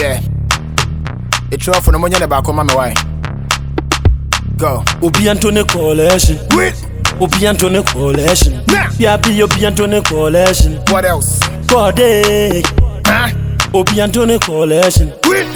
Yeah. Ɛtwerɛ fo no monyɛ ne baako ma me wae. Go. Obi Antony Coalition. Wait. Obi Antony Coalition. Nah. Yeah, be Obi Antony Coalition. What else? God, eh. Huh? Obi Antony Coalition. Wait.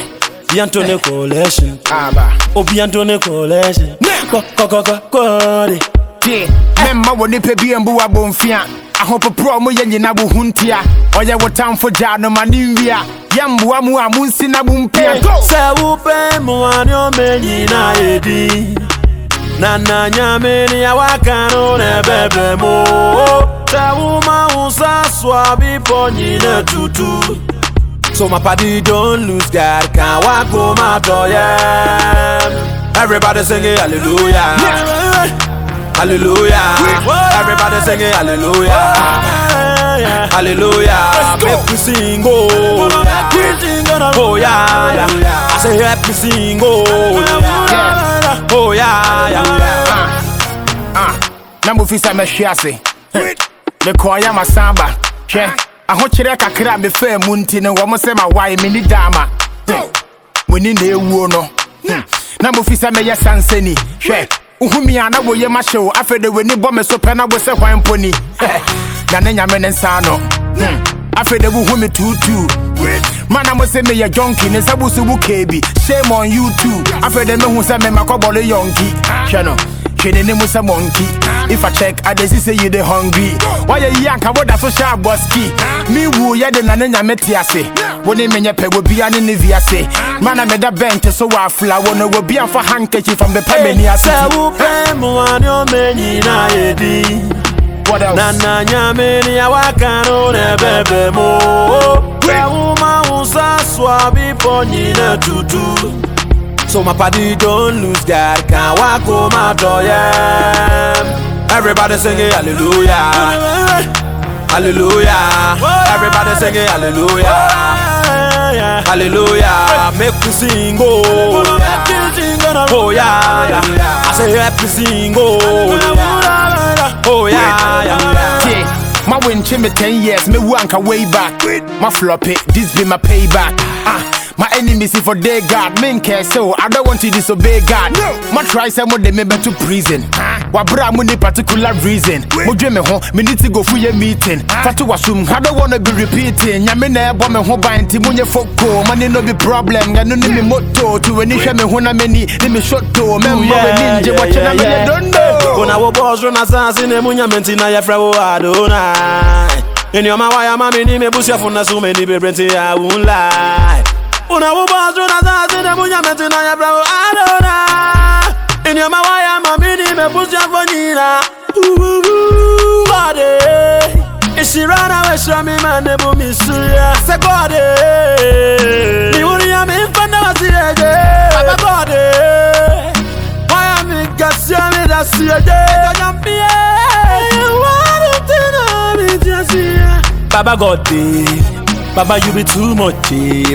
Obi Antony Coalition. Aba. Obi Antony Coalition. Nah. Go, go, go, God. eh. Yeah. Memma wɔ nipa bi mbu abɔmfia. Ahopoprɔ mo yɛ nyina wo ho ntia. Ɔyɛ wo tamfo gyaa no ma ne nwia. yambua muamuzi na mumpea sewupe muwani omenyi na edi na nna nyamini awakano nebebe mu sewuma usaswa bipo nyine tutu so my party don't lose God can walk on my door yeah everybody sing it hallelujah. Hallelujah. Everybody sing it hallelujah. Hallelujah. Make me sing oh. Oh yeah. I say help me sing oh. Oh yeah, yeah. Ah, na mofi sɛ mɛhwe ase mekɔɔyɛ masamba. Hwɛ ahokyerɛ kakra a mefaa mu nti no wɔ mo sɛ mawae menni daama moni na ɛwuo no na mofi sɛ mɛyɛ sansani hwɛ Uhumi ana wo ye mashew afede weni bome so pena wo se kwan poni na ne nyame ne nsa no hmm. afede wo humi tutu. Man I must say me a junkie. ne sabu subu kebi. Shame on you too. Afede me hu se me makobole yonki hwe no ne mu sɛ mɔnki if i check adesi say you the hungry. Woayɛ yi anka woda so hyɛ abɔ ski? Me wu yɛde na ne nyame te ase. Wo ne menyɛ wo wobia ne ne viase mana meda bɛnte so I wɔ afla wo no wobi amfa handkerchief ambɛpɛ m'ani ase Sɛ wopɛ mmoa ne ɔma nyinaa yɛdi What else? na na nyame ne a waka no na ɛbɛbrɛ mu sɛ woma wo sa soa bepɔ nyina tutu? So my party don't lose God Can't walk home after yeah. Everybody singing hallelujah. Hallelujah. Everybody singing hallelujah Hallelujah. Make me sing oh. Oh yeah, yeah. I say help me sing oh. Oh yeah, yeah. Yeah. My win me 10 years, me wanka way back. My flop it, this be my payback. Ah, my enemies if for they God, men care so I don't want to disobey God. My try some of them me to prison. Wa bra mo ni particular reason. Mo me ho, me need to go for your meeting. Fatu wasum, I don't wanna be repeating. Nya me na ebo me ho ban ti munye foko. Money no be problem, ga no ni me motto. To any hwe me ho na me ni, ni me shotto. Member we ninja, watch na me don't know. Kuna wo boss run asase ne munya menti na yefra wo Adonai. In your wire mami ni me busia funa so many bebrenti I won't lie. Una wo boss run asase ne munya menti na yefra wo Adonai. In your wire mami ni me busia fonira. Body. Ishirana we shra mi mane bu mi suya. Se body. Ni wuri ya mi fanda wasiyeje. Baba body. Why me gasia me da siyeje. Kanyambie. Warutina mi jasia. Baba God. Baba you be too much eh.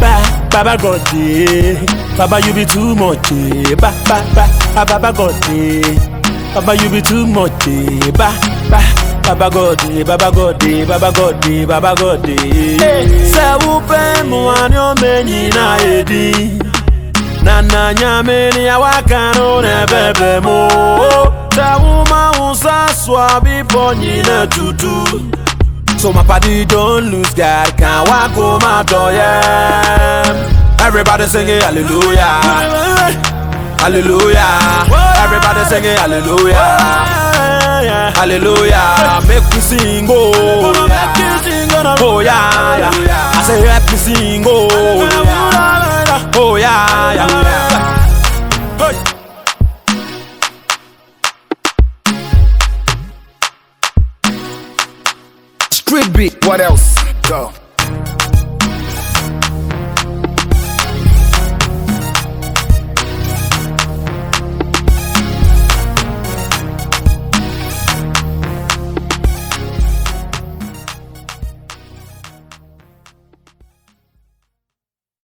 ba baba God dey baba you be too much eh. Ba ba ba baba God dey baba you be too much eh. Ba ba baba God dey baba God dey baba God dey baba God dey. sẹ́wù pé mu àní ọmọ ẹ̀yìn náà èdè nana nyamini awakanu nebebe mu sẹ́wù máa ń sá sọ àbí bọ́ yìí tutù. So my party don't lose God. Can't walk home after yeah. Everybody singing hallelujah. Hallelujah. Everybody singing hallelujah. Hallelujah. Make me sing oh Oh yeah, yeah. I say help me sing oh Oh yeah, yeah. Beat, what else? Go.